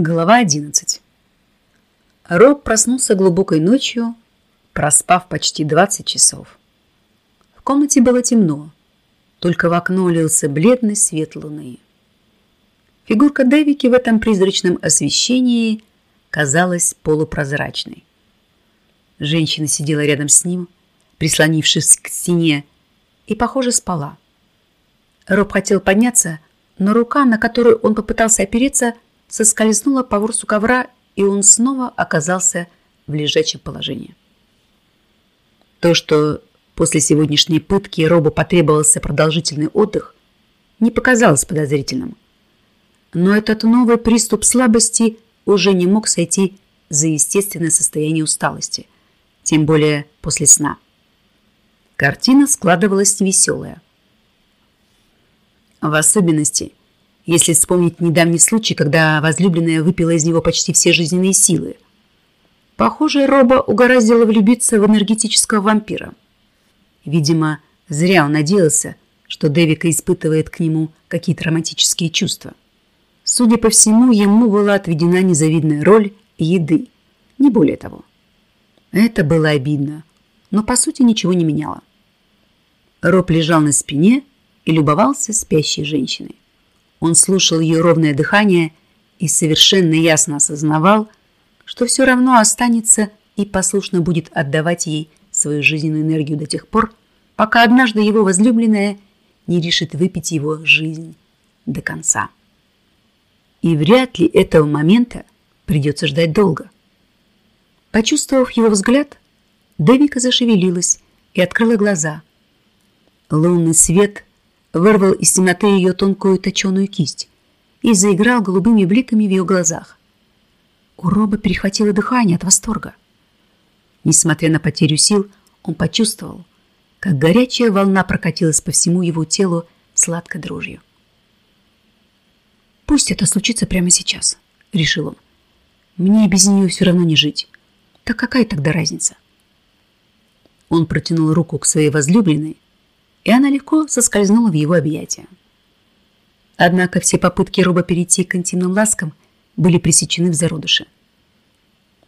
Глава 11 Роб проснулся глубокой ночью, проспав почти 20 часов. В комнате было темно, только в окно лился бледный свет луны. Фигурка Дэвики в этом призрачном освещении казалась полупрозрачной. Женщина сидела рядом с ним, прислонившись к стене, и, похоже, спала. Роб хотел подняться, но рука, на которую он попытался опереться, соскользнула по ворсу ковра, и он снова оказался в лежачем положении. То, что после сегодняшней пытки Робу потребовался продолжительный отдых, не показалось подозрительным. Но этот новый приступ слабости уже не мог сойти за естественное состояние усталости, тем более после сна. Картина складывалась невеселая. В особенности, если вспомнить недавний случай, когда возлюбленная выпила из него почти все жизненные силы. Похоже, Роба угораздило влюбиться в энергетического вампира. Видимо, зря он надеялся, что Дэвика испытывает к нему какие-то романтические чувства. Судя по всему, ему была отведена незавидная роль еды, не более того. Это было обидно, но по сути ничего не меняло. Роб лежал на спине и любовался спящей женщиной. Он слушал ее ровное дыхание и совершенно ясно осознавал, что все равно останется и послушно будет отдавать ей свою жизненную энергию до тех пор, пока однажды его возлюбленная не решит выпить его жизнь до конца. И вряд ли этого момента придется ждать долго. Почувствовав его взгляд, Дэвика зашевелилась и открыла глаза. Лунный свет вырвал из темноты ее тонкую точеную кисть и заиграл голубыми бликами в ее глазах. У Роба перехватило дыхание от восторга. Несмотря на потерю сил, он почувствовал, как горячая волна прокатилась по всему его телу сладкой дрожью. «Пусть это случится прямо сейчас», — решил он. «Мне без нее все равно не жить. Так какая тогда разница?» Он протянул руку к своей возлюбленной, и она легко соскользнула в его объятия. Однако все попытки Роба перейти к интимным ласкам были пресечены в зародыше.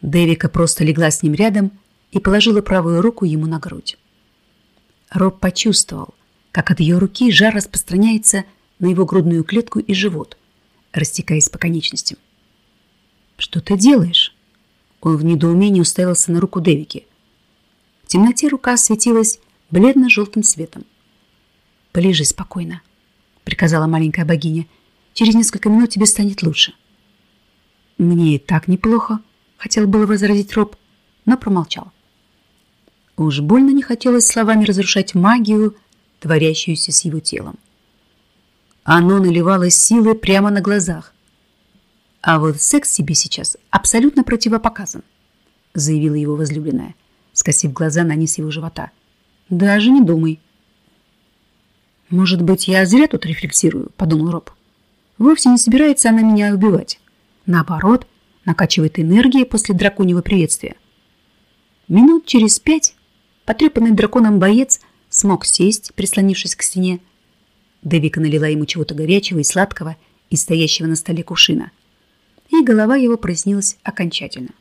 Дэвика просто легла с ним рядом и положила правую руку ему на грудь. Роб почувствовал, как от ее руки жар распространяется на его грудную клетку и живот, растекаясь по конечностям. «Что ты делаешь?» Он в недоумении уставился на руку Дэвики. В темноте рука светилась бледно-желтым светом. «Полежи спокойно», — приказала маленькая богиня. «Через несколько минут тебе станет лучше». «Мне и так неплохо», — хотел было возразить Роб, но промолчал. Уж больно не хотелось словами разрушать магию, творящуюся с его телом. Оно наливалось силой прямо на глазах. А вот секс себе сейчас абсолютно противопоказан, заявила его возлюбленная, скосив глаза на низ его живота. Даже не думай. «Может быть, я зря тут рефлексирую», — подумал Роб. «Вовсе не собирается она меня убивать. Наоборот, накачивает энергией после драконьего приветствия». Минут через пять потрепанный драконом боец смог сесть, прислонившись к стене. Девика налила ему чего-то горячего и сладкого из стоящего на столе кувшина. И голова его прояснилась окончательно.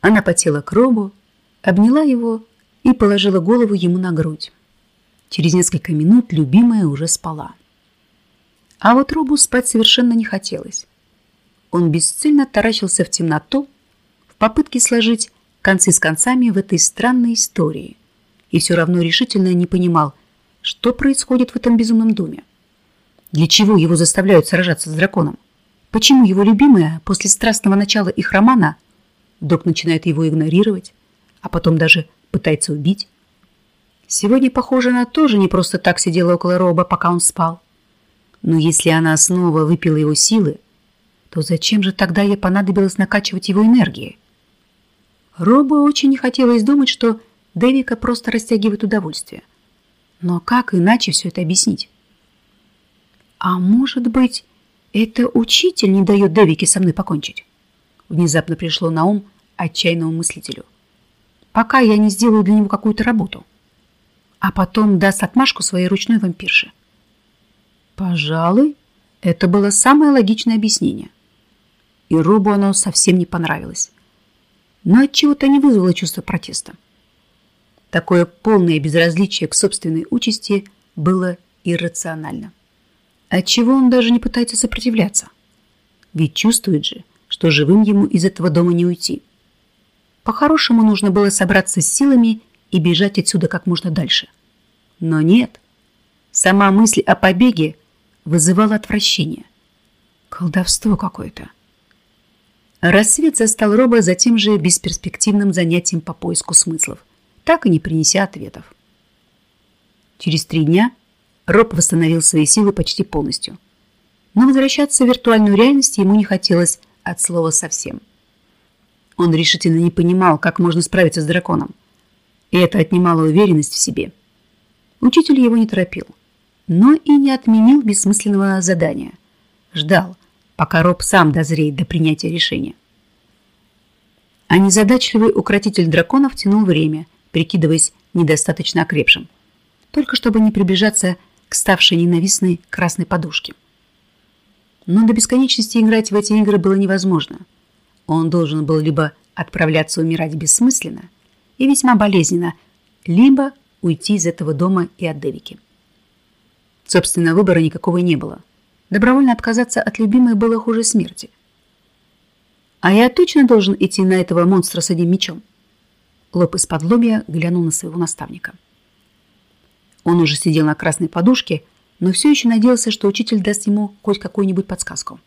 Она потела к Робу, обняла его и положила голову ему на грудь. Через несколько минут любимая уже спала. А вот Робу спать совершенно не хотелось. Он бесцельно таращился в темноту в попытке сложить концы с концами в этой странной истории и все равно решительно не понимал, что происходит в этом безумном доме. Для чего его заставляют сражаться с драконом? Почему его любимая после страстного начала их романа вдруг начинает его игнорировать, а потом даже пытается убить? Сегодня, похоже, она тоже не просто так сидела около Роба, пока он спал. Но если она снова выпила его силы, то зачем же тогда ей понадобилось накачивать его энергией? Робу очень не хотелось думать, что Дэвика просто растягивает удовольствие. Но как иначе все это объяснить? А может быть, это учитель не дает Дэвике со мной покончить? Внезапно пришло на ум отчаянному мыслителю. Пока я не сделаю для него какую-то работу а потом даст отмашку своей ручной вампирше. Пожалуй, это было самое логичное объяснение. и Робу оно совсем не понравилось. Но от чего то не вызвало чувство протеста. Такое полное безразличие к собственной участи было иррационально. Отчего он даже не пытается сопротивляться? Ведь чувствует же, что живым ему из этого дома не уйти. По-хорошему нужно было собраться с силами и бежать отсюда как можно дальше. Но нет. Сама мысль о побеге вызывала отвращение. Колдовство какое-то. Рассвет застал Роба за тем же бесперспективным занятием по поиску смыслов, так и не принеся ответов. Через три дня Роб восстановил свои силы почти полностью. Но возвращаться в виртуальную реальность ему не хотелось от слова совсем. Он решительно не понимал, как можно справиться с драконом. И это отнимало уверенность в себе. Учитель его не торопил, но и не отменил бессмысленного задания. Ждал, пока Роб сам дозреет до принятия решения. А незадачливый укротитель драконов тянул время, прикидываясь недостаточно окрепшим, только чтобы не приближаться к ставшей ненавистной красной подушке. Но до бесконечности играть в эти игры было невозможно. Он должен был либо отправляться умирать бессмысленно и весьма болезненно, либо уйти из этого дома и от Девики. Собственно, выбора никакого не было. Добровольно отказаться от любимой было хуже смерти. А я точно должен идти на этого монстра с одним мечом? Лоб из-под лобья глянул на своего наставника. Он уже сидел на красной подушке, но все еще надеялся, что учитель даст ему хоть какую-нибудь подсказку.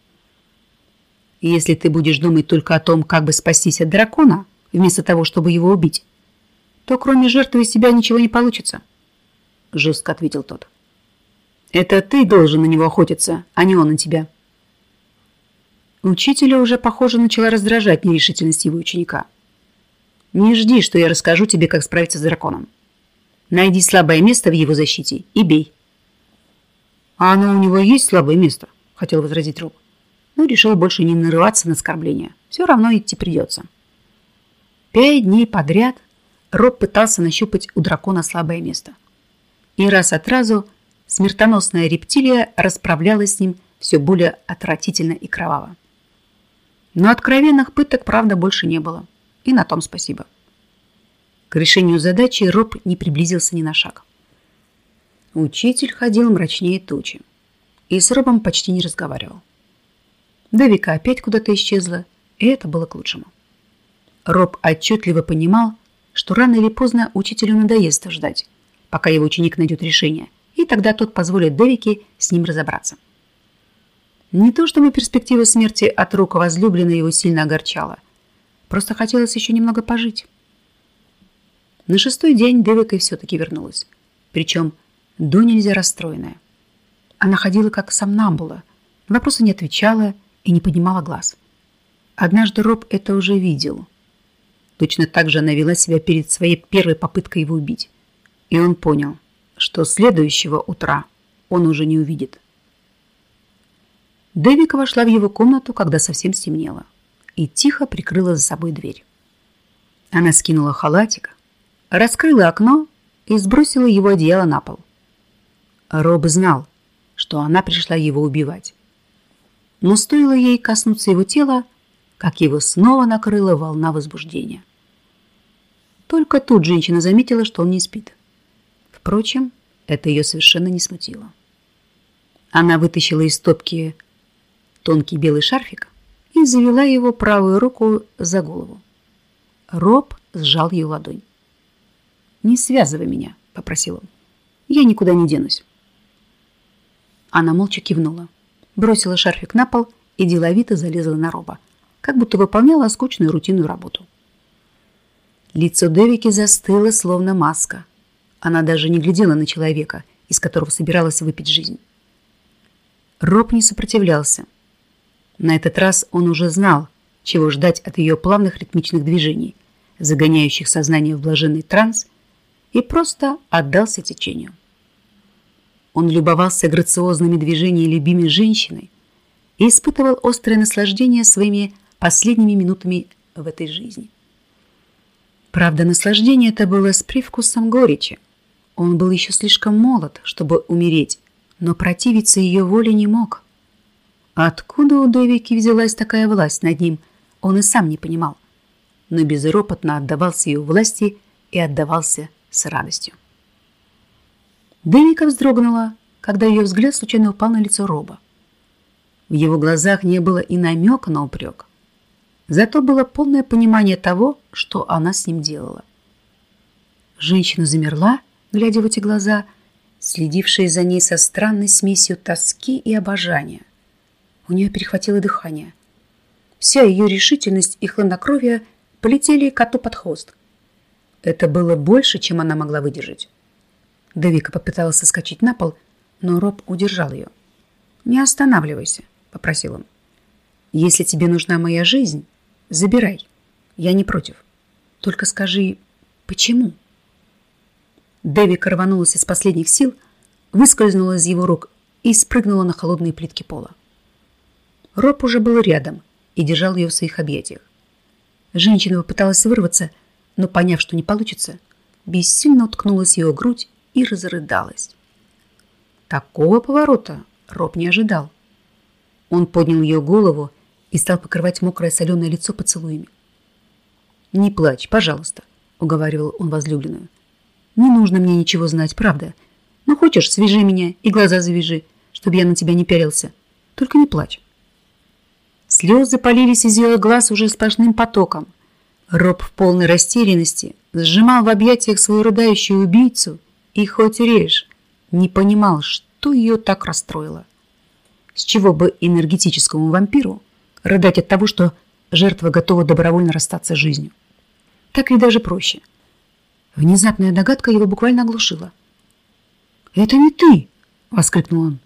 «Если ты будешь думать только о том, как бы спастись от дракона, вместо того, чтобы его убить, то кроме жертвы из тебя ничего не получится», — жестко ответил тот. «Это ты должен на него охотиться, а не он на тебя». Учителя уже, похоже, начала раздражать нерешительность его ученика. «Не жди, что я расскажу тебе, как справиться с драконом. Найди слабое место в его защите и бей. А оно у него есть слабое место, хотел возразить Роб. Но решил больше не нарываться на оскорбления. Все равно идти придется. Пять дней подряд Роб пытался нащупать у дракона слабое место. И раз от разу смертоносная рептилия расправлялась с ним все более отвратительно и кроваво. Но откровенных пыток, правда, больше не было. И на том спасибо. К решению задачи Роб не приблизился ни на шаг. Учитель ходил мрачнее тучи и с Робом почти не разговаривал. Девика опять куда-то исчезла, и это было к лучшему. Роб отчетливо понимал, что рано или поздно учителю надоест ждать, пока его ученик найдет решение, и тогда тот позволит Девике с ним разобраться. Не то чтобы перспектива смерти от рук возлюбленной его сильно огорчала, просто хотелось еще немного пожить. На шестой день Девика все-таки вернулась. Причем до нельзя расстроенная. Она ходила как сомнамбула, на вопросы не отвечала и не поднимала глаз. Однажды Роб это уже видел. Точно так же она вела себя перед своей первой попыткой его убить. И он понял, что следующего утра он уже не увидит. Девика вошла в его комнату, когда совсем стемнело, и тихо прикрыла за собой дверь. Она скинула халатик, раскрыла окно и сбросила его одеяло на пол. Роб знал, что она пришла его убивать. Но стоило ей коснуться его тела, как его снова накрыла волна возбуждения. Только тут женщина заметила, что он не спит. Впрочем, это ее совершенно не смутило. Она вытащила из стопки тонкий белый шарфик и завела его правую руку за голову. Роб сжал ее ладонь. «Не связывай меня», — попросил он. «Я никуда не денусь». Она молча кивнула, бросила шарфик на пол и деловито залезла на Роба, как будто выполняла скучную рутинную работу. Лицо Девики застыло, словно маска. Она даже не глядела на человека, из которого собиралась выпить жизнь. Роб не сопротивлялся. На этот раз он уже знал, чего ждать от ее плавных ритмичных движений, загоняющих сознание в блаженный транс и просто отдался течению. Он любовался грациозными движениями любимой женщины и испытывал острое наслаждение своими последними минутами в этой жизни. Правда, наслаждение это было с привкусом горечи. Он был еще слишком молод, чтобы умереть, но противиться ее воле не мог. Откуда у Дэвики взялась такая власть над ним, он и сам не понимал, но безропотно отдавался ее власти и отдавался с радостью. Дэвика вздрогнула, когда ее взгляд случайно упал на лицо Роба. В его глазах не было и намека на упрек. Зато было полное понимание того, что она с ним делала. Женщина замерла, глядя в эти глаза, следившие за ней со странной смесью тоски и обожания. У нее перехватило дыхание. Вся ее решительность и хладнокровие полетели коту под хвост. Это было больше, чем она могла выдержать. Давика попыталась соскочить на пол, но Роб удержал ее. «Не останавливайся», — попросил он. «Если тебе нужна моя жизнь, забирай. Я не против. Только скажи, почему?» Дэвика рванулась из последних сил, выскользнула из его рук и спрыгнула на холодные плитки пола. Роб уже был рядом и держал ее в своих объятиях. Женщина попыталась вырваться, но, поняв, что не получится, бессильно уткнулась в его грудь и разрыдалась. Такого поворота Роб не ожидал. Он поднял ее голову и стал покрывать мокрое соленое лицо поцелуями. «Не плачь, пожалуйста», — уговаривал он возлюбленную. «Не нужно мне ничего знать, правда. Ну, хочешь, свяжи меня и глаза завяжи, чтобы я на тебя не пялился. Только не плачь». Слезы полились из ее глаз уже сплошным потоком. Роб в полной растерянности сжимал в объятиях свою рыдающую убийцу и хоть режь, не понимал, что ее так расстроило. С чего бы энергетическому вампиру рыдать от того, что жертва готова добровольно расстаться с жизнью? Так и даже проще. Внезапная догадка его буквально оглушила. «Это не ты!» — воскликнул он.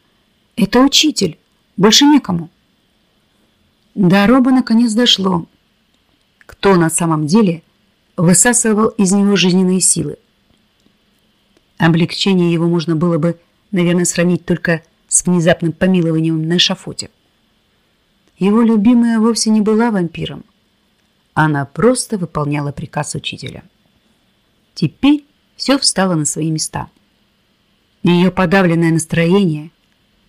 «Это учитель! Больше некому!» До Роба наконец дошло, кто на самом деле высасывал из него жизненные силы. Облегчение его можно было бы, наверное, сравнить только с внезапным помилованием на шафоте. Его любимая вовсе не была вампиром. Она просто выполняла приказ учителя. Теперь все встало на свои места. Ее подавленное настроение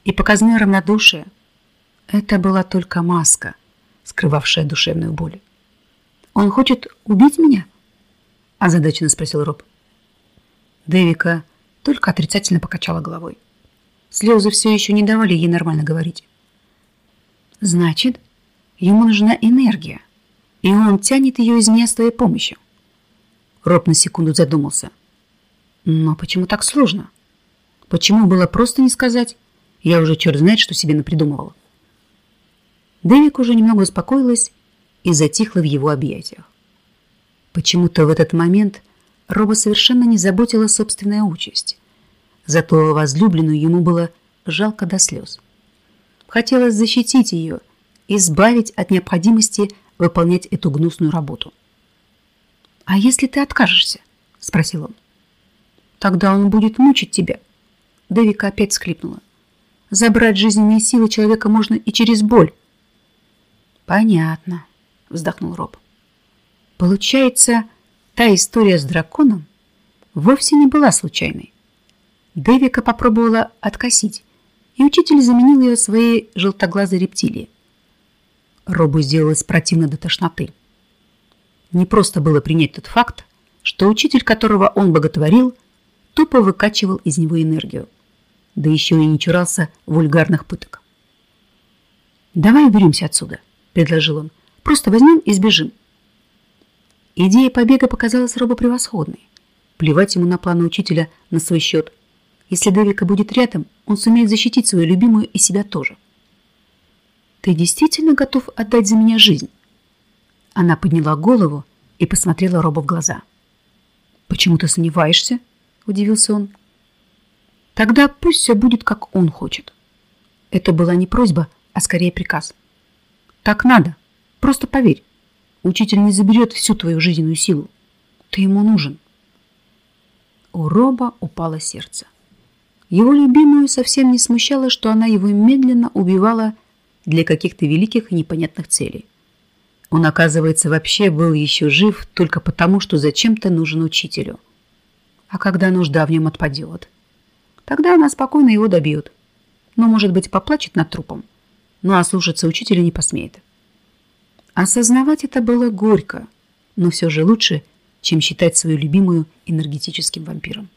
и показное равнодушие – это была только маска, скрывавшая душевную боль. «Он хочет убить меня?» – озадаченно спросил Роб. Дэвика только отрицательно покачала головой. Слезы все еще не давали ей нормально говорить. Значит, ему нужна энергия, и он тянет ее из меня с твоей помощью. Роб на секунду задумался. Но почему так сложно? Почему было просто не сказать? Я уже черт знает, что себе напридумывала. Дэвик уже немного успокоилась и затихла в его объятиях. Почему-то в этот момент Роба совершенно не заботила собственная участь. Зато возлюбленную ему было жалко до слез. Хотелось защитить ее, избавить от необходимости выполнять эту гнусную работу. «А если ты откажешься?» – спросил он. «Тогда он будет мучить тебя». Дэвика опять схлипнула. «Забрать жизненные силы человека можно и через боль». «Понятно», – вздохнул Роб. «Получается, Та история с драконом вовсе не была случайной. Дэвика попробовала откосить, и учитель заменил ее своей желтоглазой рептилией. Робу сделалось противно до тошноты. Не просто было принять тот факт, что учитель, которого он боготворил, тупо выкачивал из него энергию, да еще и не чурался вульгарных пыток. «Давай уберемся отсюда», — предложил он. «Просто возьмем и сбежим. Идея побега показалась Робу превосходной. Плевать ему на планы учителя на свой счет. Если Дэвика будет рядом, он сумеет защитить свою любимую и себя тоже. «Ты действительно готов отдать за меня жизнь?» Она подняла голову и посмотрела Роба в глаза. «Почему ты сомневаешься?» – удивился он. «Тогда пусть все будет, как он хочет». Это была не просьба, а скорее приказ. «Так надо. Просто поверь. Учитель не заберет всю твою жизненную силу. Ты ему нужен. У Роба упало сердце. Его любимую совсем не смущало, что она его медленно убивала для каких-то великих и непонятных целей. Он, оказывается, вообще был еще жив только потому, что зачем-то нужен учителю. А когда нужда в нем отпадет, тогда она спокойно его добьет. Но, может быть, поплачет над трупом. ну а слушаться учителя не посмеет. Осознавать это было горько, но все же лучше, чем считать свою любимую энергетическим вампиром.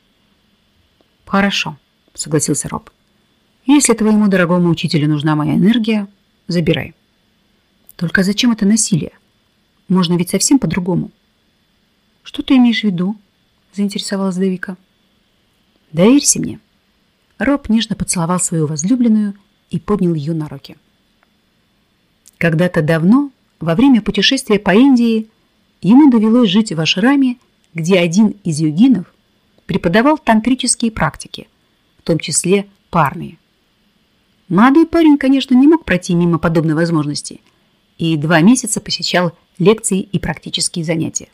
«Хорошо», — согласился Роб. «Если твоему дорогому учителю нужна моя энергия, забирай. Только зачем это насилие? Можно ведь совсем по-другому». «Что ты имеешь в виду?» — заинтересовалась Дэвика. «Доверься мне». Роб нежно поцеловал свою возлюбленную и поднял ее на руки. Когда-то давно, во время путешествия по Индии, ему довелось жить в ашраме, где один из йогинов преподавал тантрические практики, в том числе парные. Молодой парень, конечно, не мог пройти мимо подобной возможности и два месяца посещал лекции и практические занятия.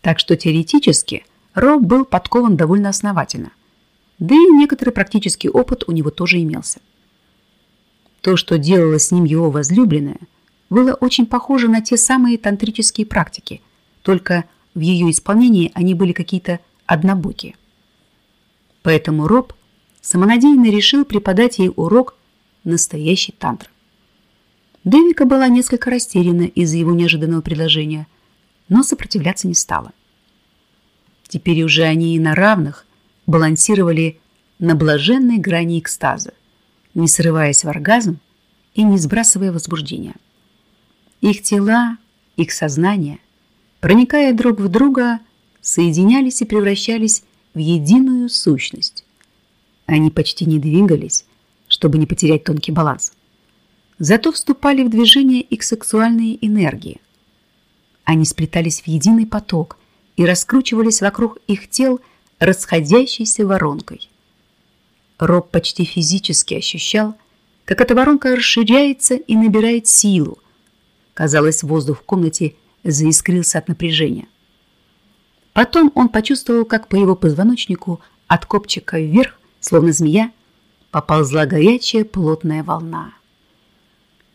Так что теоретически Роб был подкован довольно основательно, да и некоторый практический опыт у него тоже имелся. То, что делала с ним его возлюбленная, было очень похоже на те самые тантрические практики, только в ее исполнении они были какие-то однобокие. Поэтому Роб самонадеянно решил преподать ей урок настоящий тантр. Дэвика была несколько растеряна из-за его неожиданного предложения, но сопротивляться не стала. Теперь уже они и на равных балансировали на блаженной грани экстаза, не срываясь в оргазм и не сбрасывая возбуждения. Их тела, их сознание, проникая друг в друга, соединялись и превращались в единую сущность. Они почти не двигались, чтобы не потерять тонкий баланс. Зато вступали в движение их сексуальные энергии. Они сплетались в единый поток и раскручивались вокруг их тел расходящейся воронкой. Роб почти физически ощущал, как эта воронка расширяется и набирает силу. Казалось, воздух в комнате заискрился от напряжения. Потом он почувствовал, как по его позвоночнику от копчика вверх, словно змея, поползла горячая плотная волна.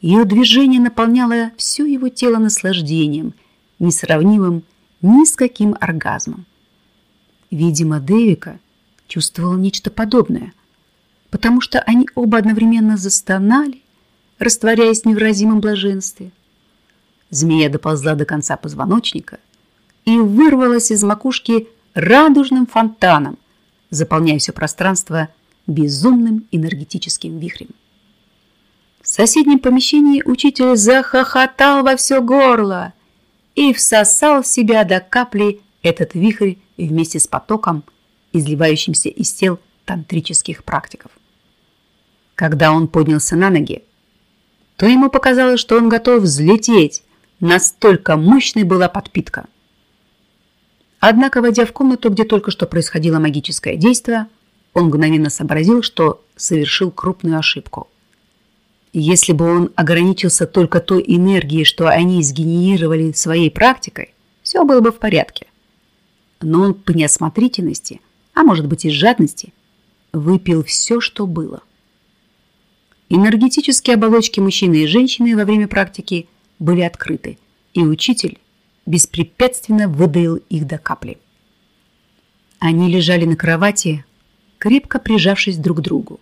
Ее движение наполняло все его тело наслаждением, несравнимым ни с каким оргазмом. Видимо, Дэвика чувствовал нечто подобное, потому что они оба одновременно застонали, растворяясь в невыразимом блаженстве. Змея доползла до конца позвоночника и вырвалась из макушки радужным фонтаном, заполняя все пространство безумным энергетическим вихрем. В соседнем помещении учитель захохотал во все горло и всосал в себя до капли этот вихрь вместе с потоком, изливающимся из тел тантрических практиков. Когда он поднялся на ноги, то ему показалось, что он готов взлететь, настолько мощной была подпитка. Однако, войдя в комнату, где только что происходило магическое действие, он мгновенно сообразил, что совершил крупную ошибку. Если бы он ограничился только той энергией, что они сгенерировали своей практикой, все было бы в порядке но он по неосмотрительности, а может быть и жадности, выпил все, что было. Энергетические оболочки мужчины и женщины во время практики были открыты, и учитель беспрепятственно выдаил их до капли. Они лежали на кровати, крепко прижавшись друг к другу,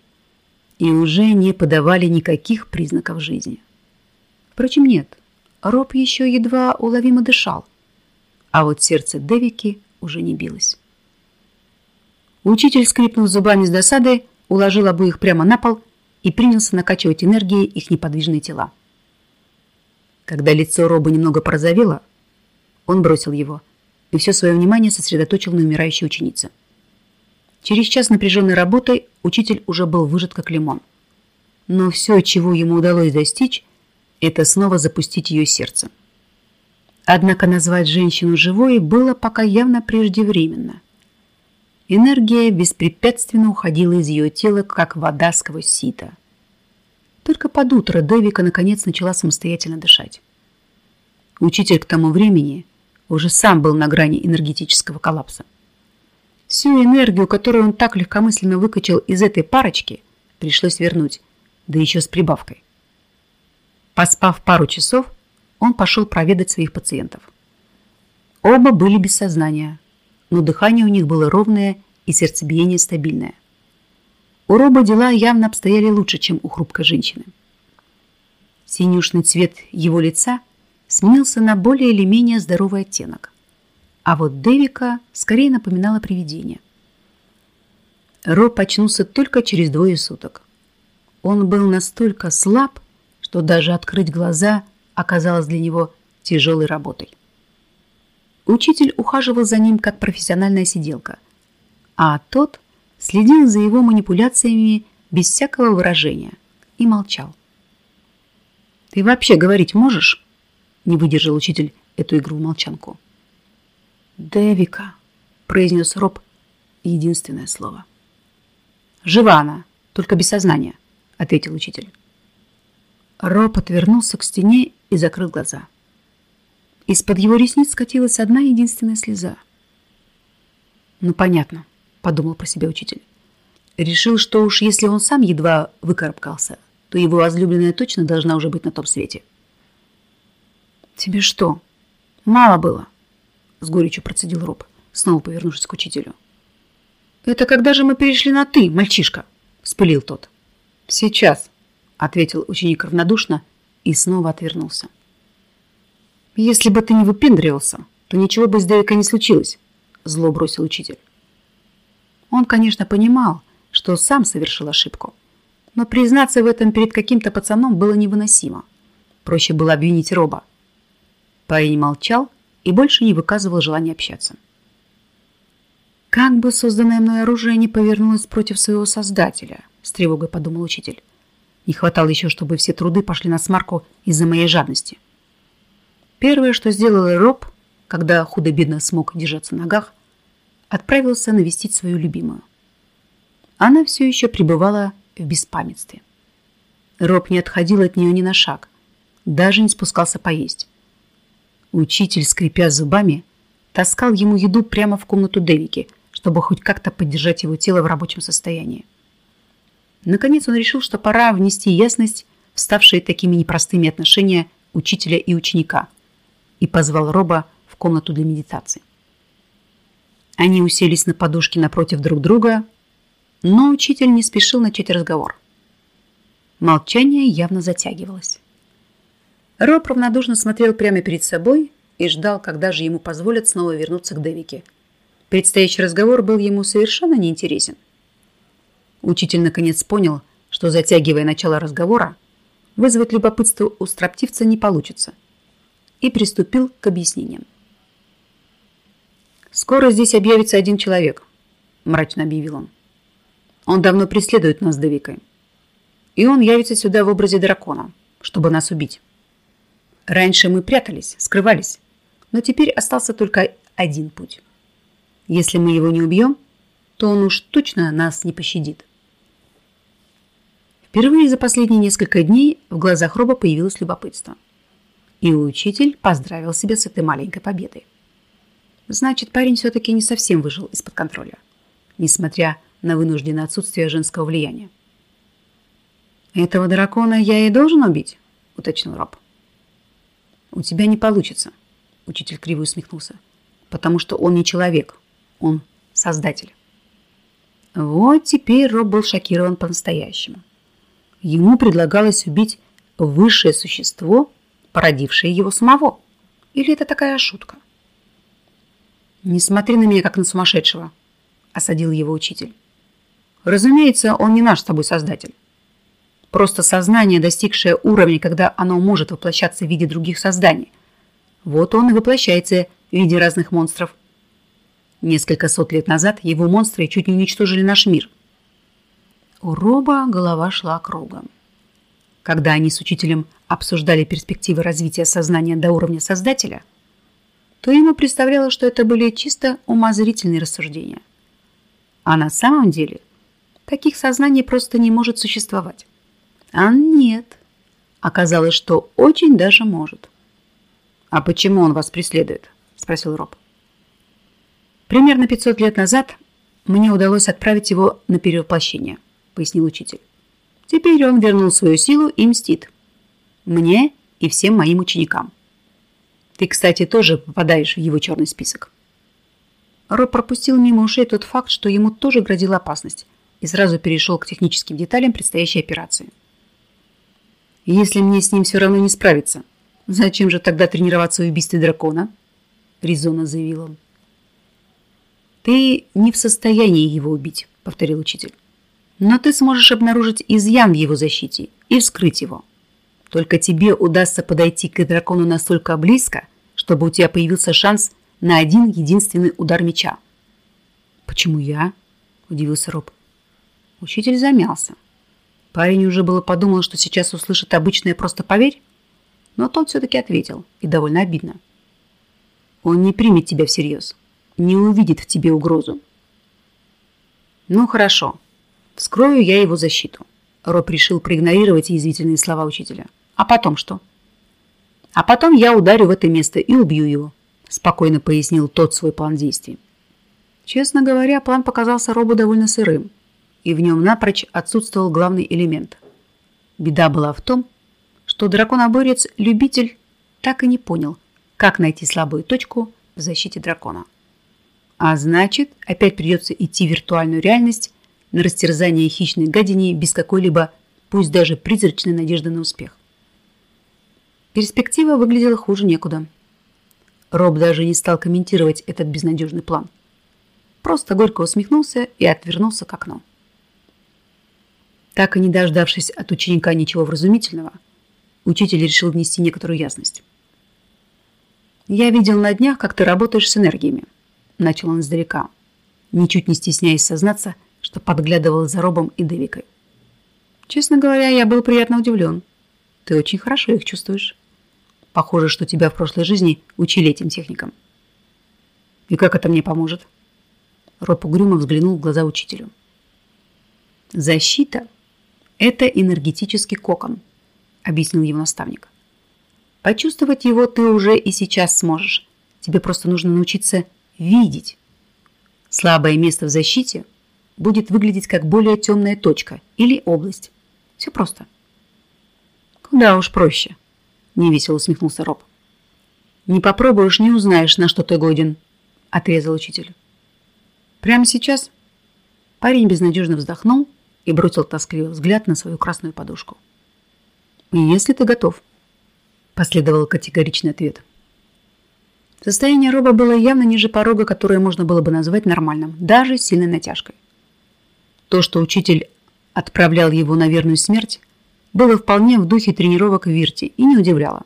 и уже не подавали никаких признаков жизни. Впрочем, нет, Роб еще едва уловимо дышал, а вот сердце Девики уже не билось. Учитель, скрипнув зубами с досады, уложил обоих прямо на пол и принялся накачивать энергией их неподвижные тела. Когда лицо Роба немного порозовело, он бросил его и все свое внимание сосредоточил на умирающей ученице. Через час напряженной работы учитель уже был выжат как лимон. Но все, чего ему удалось достичь, это снова запустить ее сердце. Однако назвать женщину живой было пока явно преждевременно. Энергия беспрепятственно уходила из ее тела, как вода сквозь сито. Только под утро Дэвика наконец начала самостоятельно дышать. Учитель к тому времени уже сам был на грани энергетического коллапса. Всю энергию, которую он так легкомысленно выкачал из этой парочки, пришлось вернуть, да еще с прибавкой. Поспав пару часов, он пошел проведать своих пациентов. Оба были без сознания, но дыхание у них было ровное и сердцебиение стабильное. У Роба дела явно обстояли лучше, чем у хрупкой женщины. Синюшный цвет его лица сменился на более или менее здоровый оттенок. А вот Дэвика скорее напоминала привидение. Роб очнулся только через двое суток. Он был настолько слаб, что даже открыть глаза оказалось для него тяжелой работой. Учитель ухаживал за ним как профессиональная сиделка, а тот следил за его манипуляциями без всякого выражения и молчал. «Ты вообще говорить можешь?» – не выдержал учитель эту игру в молчанку. «Дэвика», – произнес Роб единственное слово. «Жива она, только без сознания», – ответил учитель. Роб отвернулся к стене и закрыл глаза. Из-под его ресниц скатилась одна единственная слеза. «Ну, понятно», — подумал про себя учитель. Решил, что уж если он сам едва выкарабкался, то его возлюбленная точно должна уже быть на том свете. «Тебе что, мало было?» — с горечью процедил Роб, снова повернувшись к учителю. «Это когда же мы перешли на «ты», мальчишка?» — вспылил тот. «Сейчас», — ответил ученик равнодушно и снова отвернулся. «Если бы ты не выпендривался, то ничего бы с Дэвикой не случилось», — зло бросил учитель. Он, конечно, понимал, что сам совершил ошибку, но признаться в этом перед каким-то пацаном было невыносимо. Проще было обвинить Роба. Парень молчал и больше не выказывал желания общаться. «Как бы созданное мной оружие не повернулось против своего создателя», — с тревогой подумал учитель. «Не хватало еще, чтобы все труды пошли на смарку из-за моей жадности». Первое, что сделал Роб, когда худо-бедно смог держаться на ногах, отправился навестить свою любимую. Она все еще пребывала в беспамятстве. Роб не отходил от нее ни на шаг, даже не спускался поесть. Учитель, скрипя зубами, таскал ему еду прямо в комнату Дэвики, чтобы хоть как-то поддержать его тело в рабочем состоянии. Наконец он решил, что пора внести ясность в ставшие такими непростыми отношения учителя и ученика – и позвал Роба в комнату для медитации. Они уселись на подушке напротив друг друга, но учитель не спешил начать разговор. Молчание явно затягивалось. Роб равнодушно смотрел прямо перед собой и ждал, когда же ему позволят снова вернуться к Дэвике. Предстоящий разговор был ему совершенно неинтересен. Учитель наконец понял, что, затягивая начало разговора, вызвать любопытство у строптивца не получится – и приступил к объяснениям. «Скоро здесь объявится один человек», – мрачно объявил он. «Он давно преследует нас с Давикой. И он явится сюда в образе дракона, чтобы нас убить. Раньше мы прятались, скрывались, но теперь остался только один путь. Если мы его не убьем, то он уж точно нас не пощадит». Впервые за последние несколько дней в глазах Роба появилось любопытство – и учитель поздравил себя с этой маленькой победой. Значит, парень все-таки не совсем выжил из-под контроля, несмотря на вынужденное отсутствие женского влияния. «Этого дракона я и должен убить?» – уточнил Роб. «У тебя не получится», – учитель криво усмехнулся, «потому что он не человек, он создатель». Вот теперь Роб был шокирован по-настоящему. Ему предлагалось убить высшее существо – породившее его самого? Или это такая шутка? «Не смотри на меня, как на сумасшедшего», – осадил его учитель. «Разумеется, он не наш с тобой создатель. Просто сознание, достигшее уровня, когда оно может воплощаться в виде других созданий. Вот он и воплощается в виде разных монстров. Несколько сот лет назад его монстры чуть не уничтожили наш мир». У Роба голова шла кругом. Когда они с учителем обсуждали перспективы развития сознания до уровня создателя, то ему представлялось, что это были чисто умозрительные рассуждения. А на самом деле таких сознаний просто не может существовать. А нет. Оказалось, что очень даже может. «А почему он вас преследует?» – спросил Роб. «Примерно 500 лет назад мне удалось отправить его на перевоплощение», – пояснил учитель. «Теперь он вернул свою силу и мстит. Мне и всем моим ученикам. Ты, кстати, тоже попадаешь в его черный список. Роб пропустил мимо ушей тот факт, что ему тоже грозила опасность, и сразу перешел к техническим деталям предстоящей операции. Если мне с ним все равно не справиться, зачем же тогда тренироваться в убийстве дракона? Резонно заявил он. Ты не в состоянии его убить, повторил учитель. Но ты сможешь обнаружить изъян в его защите и вскрыть его. Только тебе удастся подойти к дракону настолько близко, чтобы у тебя появился шанс на один единственный удар меча. «Почему я?» – удивился Роб. Учитель замялся. Парень уже было подумал, что сейчас услышит обычное «просто поверь», но тот все-таки ответил, и довольно обидно. «Он не примет тебя всерьез, не увидит в тебе угрозу». «Ну, хорошо. Вскрою я его защиту». Роб решил проигнорировать язвительные слова учителя. «А потом что?» «А потом я ударю в это место и убью его», спокойно пояснил тот свой план действий. Честно говоря, план показался Робу довольно сырым, и в нем напрочь отсутствовал главный элемент. Беда была в том, что драконоборец-любитель так и не понял, как найти слабую точку в защите дракона. А значит, опять придется идти в виртуальную реальность на растерзание хищной гадине без какой-либо, пусть даже призрачной надежды на успех. Перспектива выглядела хуже некуда. Роб даже не стал комментировать этот безнадежный план. Просто горько усмехнулся и отвернулся к окну. Так и не дождавшись от ученика ничего вразумительного, учитель решил внести некоторую ясность. «Я видел на днях, как ты работаешь с энергиями», – начал он издалека, ничуть не стесняясь сознаться, что подглядывал за Робом и Дэвикой. «Честно говоря, я был приятно удивлен. Ты очень хорошо их чувствуешь. Похоже, что тебя в прошлой жизни учили этим техникам. И как это мне поможет?» Роб угрюмо взглянул в глаза учителю. «Защита это энергетический кокон, объяснил его наставник. Почувствовать его ты уже и сейчас сможешь. Тебе просто нужно научиться видеть. Слабое место в защите будет выглядеть как более темная точка или область. Все просто. Куда уж проще, невесело усмехнулся Роб. Не попробуешь, не узнаешь, на что ты годен, отрезал учитель. Прямо сейчас парень безнадежно вздохнул и бросил тоскливый взгляд на свою красную подушку. «Если ты готов», – последовал категоричный ответ. Состояние Роба было явно ниже порога, которое можно было бы назвать нормальным, даже сильной натяжкой. То, что учитель отправлял его на верную смерть, было вполне в духе тренировок в Вирте и не удивляло.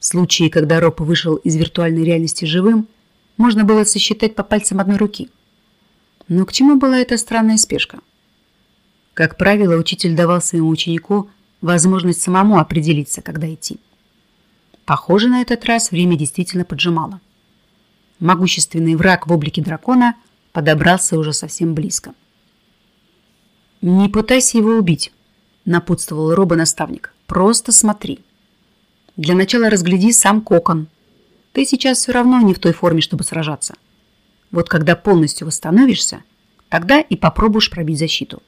Случаи, когда Роб вышел из виртуальной реальности живым, можно было сосчитать по пальцам одной руки. Но к чему была эта странная спешка? Как правило, учитель давал своему ученику возможность самому определиться, когда идти. Похоже, на этот раз время действительно поджимало. Могущественный враг в облике дракона подобрался уже совсем близко. «Не пытайся его убить», – напутствовал Роба наставник. «Просто смотри. Для начала разгляди сам кокон. Ты сейчас все равно не в той форме, чтобы сражаться. Вот когда полностью восстановишься, тогда и попробуешь пробить защиту».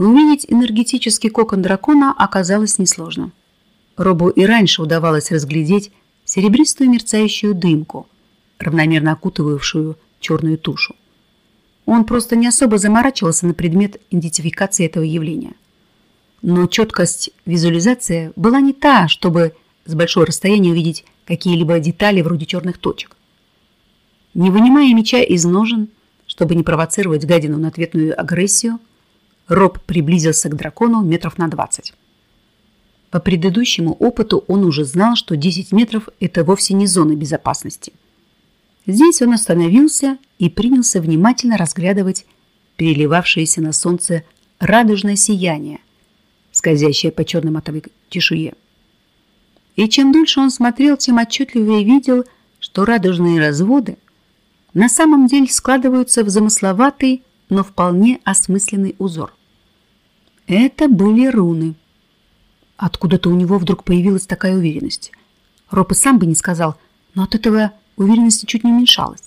Увидеть энергетический кокон дракона оказалось несложно. Робу и раньше удавалось разглядеть серебристую мерцающую дымку, равномерно окутывавшую черную тушу. Он просто не особо заморачивался на предмет идентификации этого явления. Но четкость визуализации была не та, чтобы с большого расстояния увидеть какие-либо детали вроде черных точек. Не вынимая меча из ножен, чтобы не провоцировать гадину на ответную агрессию, Роб приблизился к дракону метров на 20. По предыдущему опыту он уже знал, что 10 метров – это вовсе не зона безопасности. Здесь он остановился и принялся внимательно разглядывать переливавшееся на солнце радужное сияние, скользящее по черной матовой чешуе. И чем дольше он смотрел, тем отчетливее видел, что радужные разводы на самом деле складываются в замысловатый, но вполне осмысленный узор. Это были руны. Откуда-то у него вдруг появилась такая уверенность. Роб и сам бы не сказал, но от этого уверенности чуть не уменьшалась.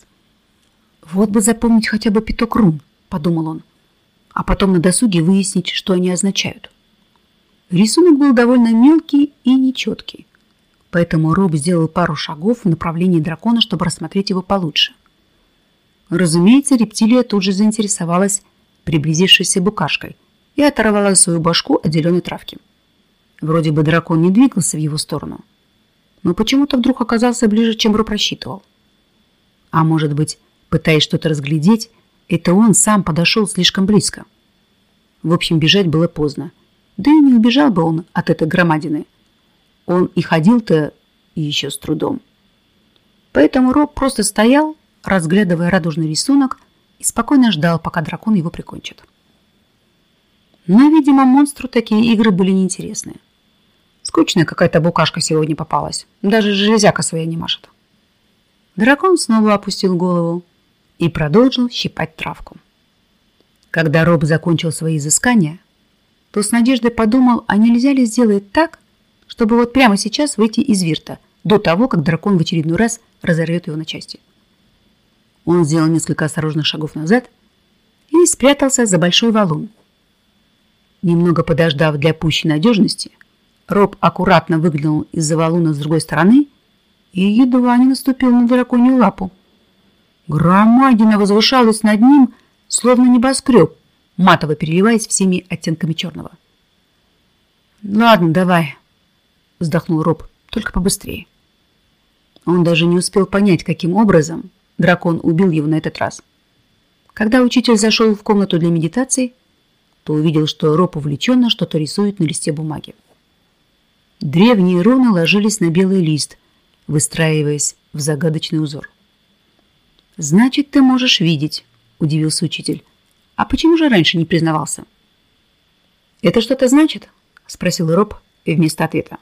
«Вот бы запомнить хотя бы пяток рун», — подумал он, а потом на досуге выяснить, что они означают. Рисунок был довольно мелкий и нечеткий, поэтому Роб сделал пару шагов в направлении дракона, чтобы рассмотреть его получше. Разумеется, рептилия тут же заинтересовалась приблизившейся букашкой, и оторвала свою башку от зеленой травки. Вроде бы дракон не двигался в его сторону, но почему-то вдруг оказался ближе, чем Роб рассчитывал. А может быть, пытаясь что-то разглядеть, это он сам подошел слишком близко. В общем, бежать было поздно. Да и не убежал бы он от этой громадины. Он и ходил-то еще с трудом. Поэтому Роб просто стоял, разглядывая радужный рисунок, и спокойно ждал, пока дракон его прикончит. Но, видимо, монстру такие игры были неинтересны. Скучная какая-то букашка сегодня попалась. Даже железяка своя не машет. Дракон снова опустил голову и продолжил щипать травку. Когда Роб закончил свои изыскания, то с надеждой подумал, а нельзя ли сделать так, чтобы вот прямо сейчас выйти из вирта, до того, как дракон в очередной раз разорвет его на части. Он сделал несколько осторожных шагов назад и спрятался за большой валун. Немного подождав для пущей надежности, Роб аккуратно выглянул из-за валуна с другой стороны и едва не наступил на драконью лапу. Громадина возвышалась над ним, словно небоскреб, матово переливаясь всеми оттенками черного. «Ладно, давай», — вздохнул Роб, — «только побыстрее». Он даже не успел понять, каким образом дракон убил его на этот раз. Когда учитель зашел в комнату для медитации, то увидел, что Роб увлеченно что-то рисует на листе бумаги. Древние руны ложились на белый лист, выстраиваясь в загадочный узор. «Значит, ты можешь видеть», – удивился учитель. «А почему же раньше не признавался?» «Это что-то значит?» – спросил Роб вместо ответа.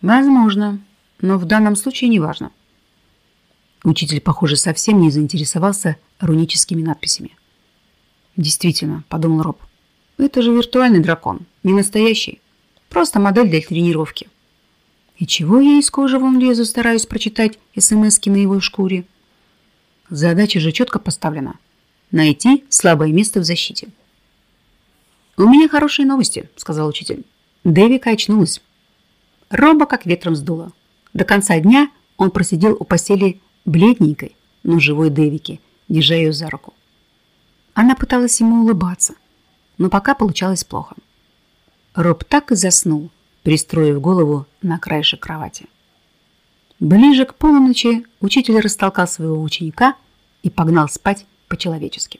«Возможно, но в данном случае не важно». Учитель, похоже, совсем не заинтересовался руническими надписями. «Действительно», – подумал Роб, – «это же виртуальный дракон, не настоящий, просто модель для тренировки». И чего я из кожи вон лезу, стараюсь прочитать СМСки на его шкуре? Задача же четко поставлена. Найти слабое место в защите. «У меня хорошие новости», — сказал учитель. Дэвика очнулась. Роба как ветром сдуло. До конца дня он просидел у постели бледненькой, но живой Дэвики, держа ее за руку. Она пыталась ему улыбаться, но пока получалось плохо. Роб так и заснул, пристроив голову на краешек кровати. Ближе к полуночи учитель растолкал своего ученика и погнал спать по-человечески.